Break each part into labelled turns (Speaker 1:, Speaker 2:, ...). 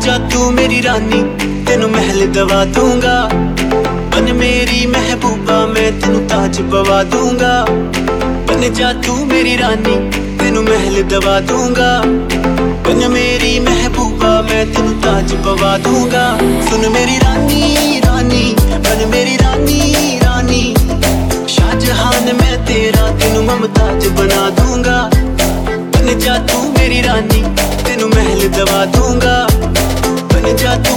Speaker 1: ਜਾ ਤੂੰ ਮੇਰੀ ਰਾਨੀ ਦਵਾ ਦੂੰਗਾ। ਬਨ ਮੇਰੀ ਮਹਿਬੂਬਾ, ਮੈਂ ਤੈਨੂੰ ਤਾਜ ਪਵਾ ਦੂੰਗਾ। ਬਨ ਜਾ ਤੂੰ ਮੇਰੀ ਰਾਨੀ, ਤੈਨੂੰ ਮਹਿਲ ਦਵਾ ਦੂੰਗਾ। ਬਨ ਮੇਰੀ ਮਹਿਬੂਬਾ, ਮੈਂ ਤੈਨੂੰ ਤਾਜ ਪਵਾ ਦੂੰਗਾ। ਸੁਣ ਮੇਰੀ ਰਾਨੀ ਰਾਨੀ, ਬਨ ਮੇਰੀ ਰਾਨੀ ਰਾਨੀ। ਸ਼ਾਹਜਹਾਨ, ਮੈਂ ਤੇਰਾ, ਤੈਨੂੰ ਮਮਤਾਜ ਬਣਾ ਦੂੰਗਾ। ਬਨ ਜਾ ਤੂੰ ਮੇਰੀ ਰਾਨੀ, ਤੈਨੂੰ ਮਹਿਲ ਦਵਾ ਦੂੰਗਾ। ਬਨ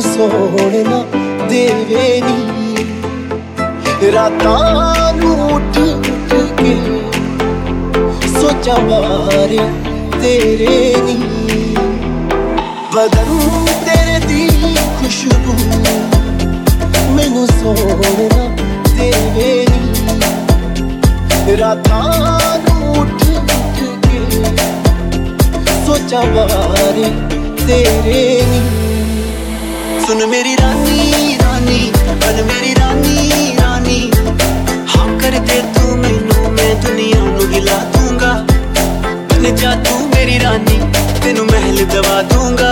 Speaker 2: ਮੈਨੂੰ ਸੋਹਣਾ ਦੇਵੇ ਨੀ। ਰਾਤਾਂ ਨੂੰ ਉੱਠ ਉੱਠ ਕੇ ਸੋਚਾਂ ਬਾਰੇ ਤੇਰੇ ਨੀ। ਬਦਨ ਤੇਰੇ ਦੀ ਖੁਸ਼ਬੂ ਮੈਨੂੰ ਸੋਹਣਾ ਦੇਵੇ ਨੀ। ਰਾਤਾਂ ਨੂੰ ਉੱਠ ਉੱਠ ਕੇ ਸੋਚਾਂ ਬਾਰੇ ਤੇਰੇ ਨੀ।
Speaker 1: ਸੁਣ ਮੇਰੀ ਰਾਨੀ ਰਾਨੀ ਬਨ ਮੇਰੀ ਰਾਨੀ ਰਾਨੀ। ਹਾਂ ਕਰ ਦੇ ਤੂੰ ਮੈਨੂੰ ਮੈਂ ਦੁਨੀਆ ਨੂੰ ਹਿਲਾ ਦੂੰਗਾ। ਬਨ ਜਾ ਤੂੰ ਮੇਰੀ ਰਾਨੀ, ਤੈਨੂੰ ਮਹਿਲ ਦਵਾ ਦੂੰਗਾ।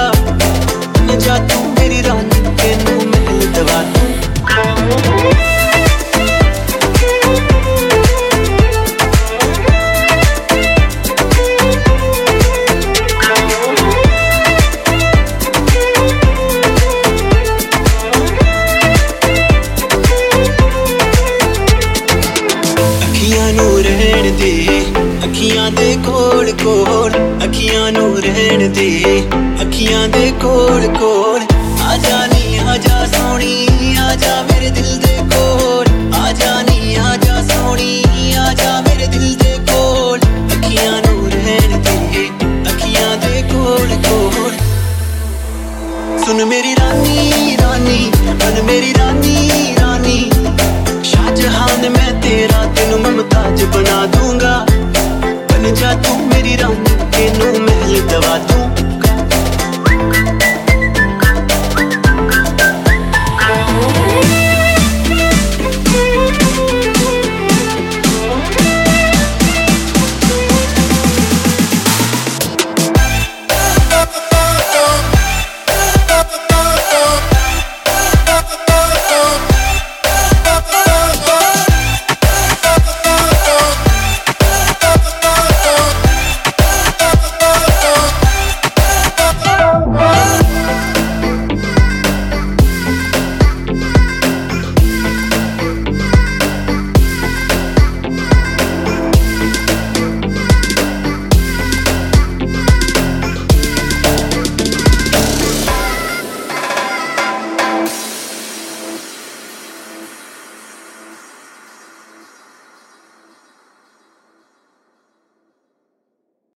Speaker 1: ਨੂੰ ਰਹਿਣ ਦੇ। ਅੱਖੀਆਂ ਦੇ ਕੋਲ ਕੋਲ ਅੱਖੀਆਂ ਨੂੰ ਰਹਿਣ ਦੇ। ਅੱਖੀਆਂ ਦੇ ਕੋਲ ਕੋਲ ਆ ਜਾ ਨੀ, ਆ ਜਾ ਸੋਣੀ ਆ ਜਾ ਮੇਰੇ ਦਿਲ ਦੇ ਕੋਲ। ਆ ਜਾ ਨੀ, ਆ ਜਾ ਸੋਣੀ ਆ ਜਾ ਮੇਰੇ ਦਿਲ ਦੇ ਕੋਲ। ਅੱਖੀਆਂ ਨੂੰ ਰਹਿਣ ਦੇ, ਅੱਖੀਆਂ ਦੇ ਕੋਲ ਕੋਲ। ਸੁਣ ਮੇਰੀ ਰਾਨੀ ਰਾਨੀ ਬਨ ਮੇਰੀ ਰਾਨੀ